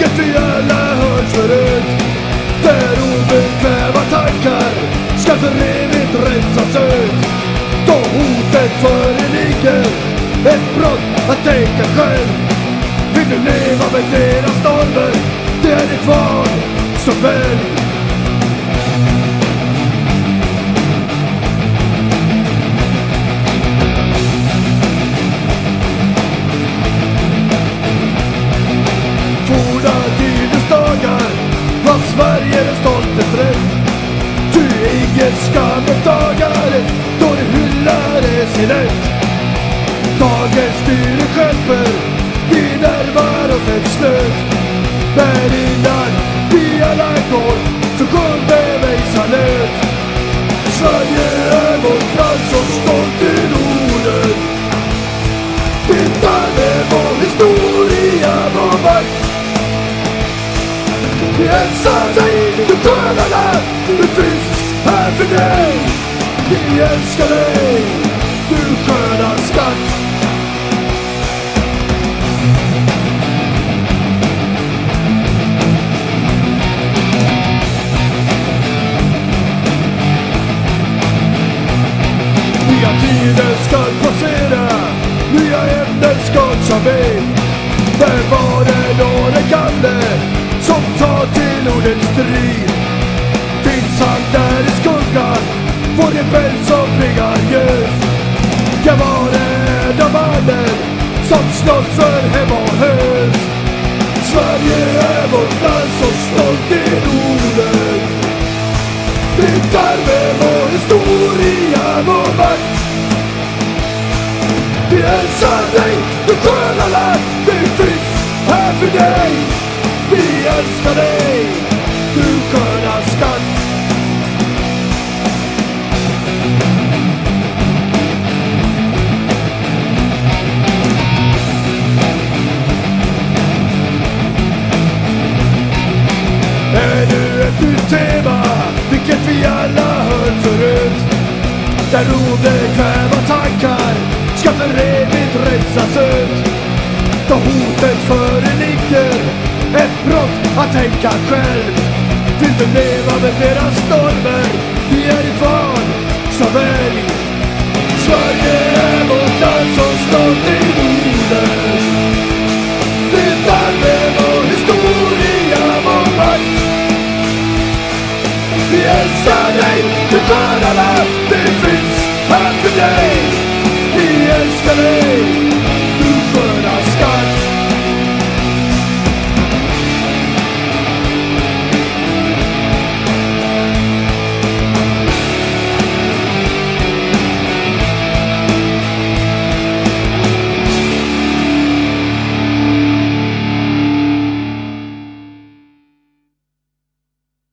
Vilket vi alla hört förut Där obekväma tankar ska för evigt rensas ut Då hotet föreligger. Ett brott att tänka själv. Vill du leva med deras normer? Det är ditt val, så välj. Den stoltes rätt. Ty ingen skam dagar då du hyllade sin rätt. Dagens styre skälper, vi närmar oss ett slut. Men innan Vi älskar dig, du sköna. Du finns här för dig. Vi älskar dig, du sköna skatt. Nya tider ska passera, nya ämnen ska ta vid. Vem var det då den gamle som tar jordens strid? Finns han där i skuggan, vår rebell som bringar ljus? Kan vara en av mannen som slåss för hem och hus? Sverige är vårt land så stolt i Norden. Flyttar med vår historia, vår makt. Vi älskar dig, du sköna land. Vi finns här för dig. Vi älskar dig, Där obekväma tankar ska för evigt rensas ut. Då hotet föreligger, ett brott att tänka själv. Vill du leva med deras normer, vi är ditt val, så välj.